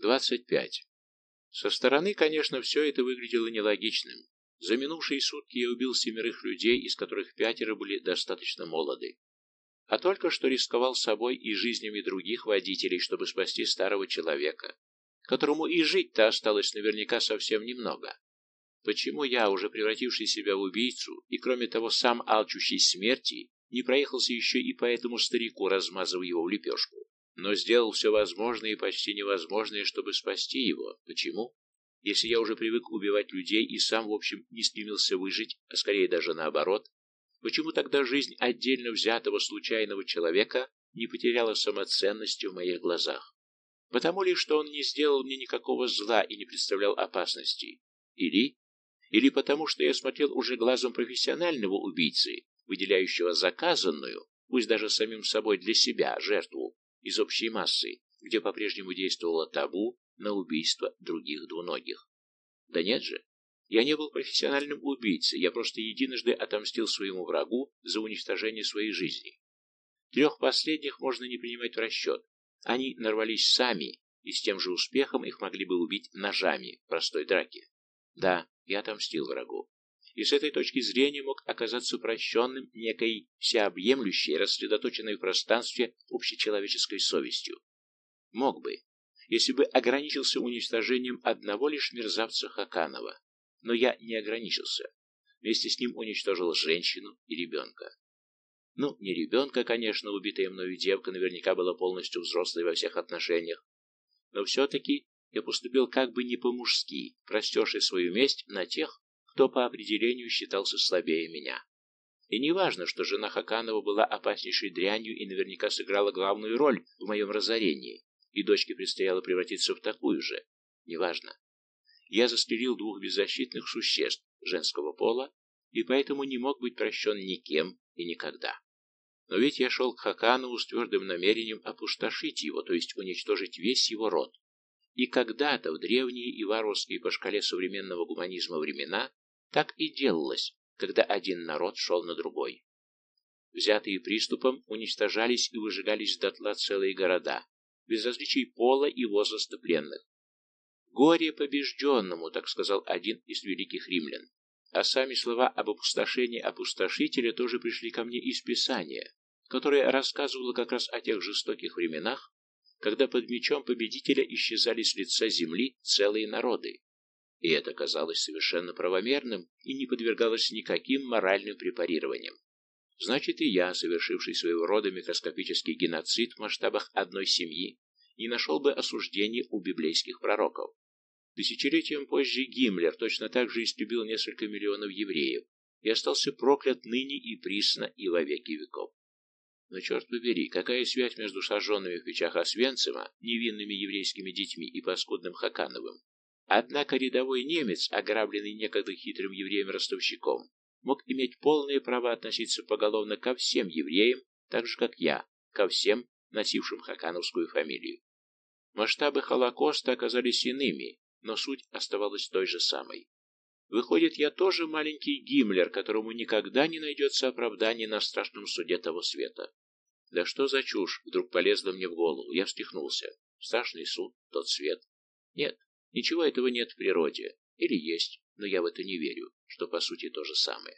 25. Со стороны, конечно, все это выглядело нелогичным. За минувшие сутки я убил семерых людей, из которых пятеро были достаточно молоды. А только что рисковал собой и жизнями других водителей, чтобы спасти старого человека, которому и жить-то осталось наверняка совсем немного. Почему я, уже превративший себя в убийцу, и кроме того сам алчущий смерти, не проехался еще и по этому старику, размазывая его в лепешку? Но сделал все возможное и почти невозможное, чтобы спасти его. Почему? Если я уже привык убивать людей и сам, в общем, не стремился выжить, а скорее даже наоборот, почему тогда жизнь отдельно взятого случайного человека не потеряла самоценности в моих глазах? Потому ли, что он не сделал мне никакого зла и не представлял опасности? Или? Или потому, что я смотрел уже глазом профессионального убийцы, выделяющего заказанную, пусть даже самим собой для себя, жертву, из общей массы, где по-прежнему действовало табу на убийство других двуногих. Да нет же, я не был профессиональным убийцей, я просто единожды отомстил своему врагу за уничтожение своей жизни. Трех последних можно не принимать в расчет. Они нарвались сами, и с тем же успехом их могли бы убить ножами в простой драке. Да, я отомстил врагу и с этой точки зрения мог оказаться упрощенным некой всеобъемлющей, рассредоточенной в пространстве общечеловеческой совестью. Мог бы, если бы ограничился уничтожением одного лишь мерзавца Хаканова. Но я не ограничился. Вместе с ним уничтожил женщину и ребенка. Ну, не ребенка, конечно, убитая мною девка наверняка была полностью взрослой во всех отношениях, но все-таки я поступил как бы не по-мужски, простерший свою месть на тех, кто по определению считался слабее меня. И не важно, что жена Хаканова была опаснейшей дрянью и наверняка сыграла главную роль в моем разорении, и дочке предстояло превратиться в такую же. Неважно. Я застрелил двух беззащитных существ женского пола, и поэтому не мог быть прощен никем и никогда. Но ведь я шел к Хаканову с твердым намерением опустошить его, то есть уничтожить весь его род. И когда-то, в древние и варварские по шкале современного гуманизма времена, так и делалось, когда один народ шел на другой. Взятые приступом уничтожались и выжигались дотла целые города, без различий пола и возраста пленных. «Горе побежденному», так сказал один из великих римлян. А сами слова об опустошении опустошителя тоже пришли ко мне из Писания, которое рассказывало как раз о тех жестоких временах, когда под мечом победителя исчезали с лица земли целые народы и это казалось совершенно правомерным и не подвергалось никаким моральным препарированиям. Значит, и я, совершивший своего рода микроскопический геноцид в масштабах одной семьи, не нашел бы осуждения у библейских пророков. Тысячелетием позже Гиммлер точно так же истребил несколько миллионов евреев и остался проклят ныне и присно и во веки веков. Но черт побери, какая связь между сожженными в печах Освенцима, невинными еврейскими детьми и паскудным Хакановым, Однако рядовой немец, ограбленный некогда хитрым евреем-ростовщиком, мог иметь полное право относиться поголовно ко всем евреям, так же, как я, ко всем, носившим хакановскую фамилию. Масштабы Холокоста оказались иными, но суть оставалась той же самой. Выходит, я тоже маленький Гиммлер, которому никогда не найдется оправдания на страшном суде того света. Да что за чушь вдруг полезла мне в голову, я встряхнулся. Страшный суд, тот свет. Нет, Ничего этого нет в природе. Или есть, но я в это не верю, что по сути то же самое.